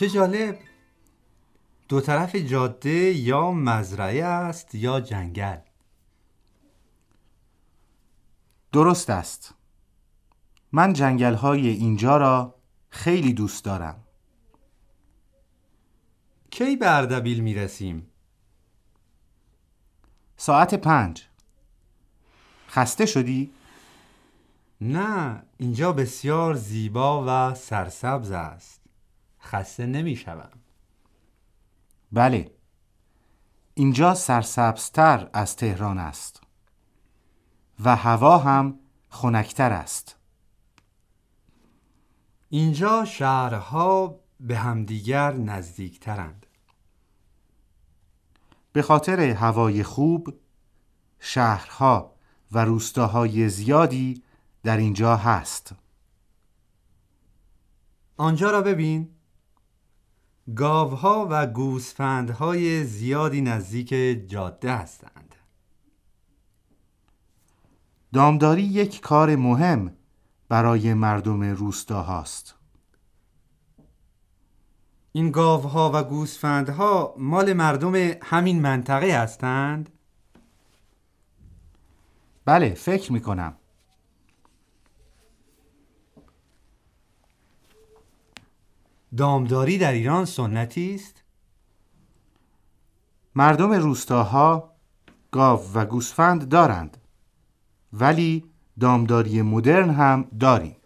چه جالب؟ دو طرف جاده یا مزرعه است یا جنگل. درست است. من جنگل های اینجا را خیلی دوست دارم. کی به اردبیل می رسیم؟ ساعت پنج. خسته شدی؟ نه اینجا بسیار زیبا و سرسبز است. خسته نمی شوم بله. اینجا سرسبزتر از تهران است. و هوا هم خنکتر است. اینجا شهرها به همدیگر نزدیکترند. به خاطر هوای خوب شهرها و روستاهای زیادی در اینجا هست. آنجا را ببین. گاوها و گوسفندهای زیادی نزدیک جاده هستند. دامداری یک کار مهم برای مردم روستا هاست این گاوها و گوسفندها مال مردم همین منطقه هستند؟ بله فکر می کنم دامداری در ایران سنتی است؟ مردم روستاها گاو و گوسفند دارند ولی دامداری مدرن هم داریم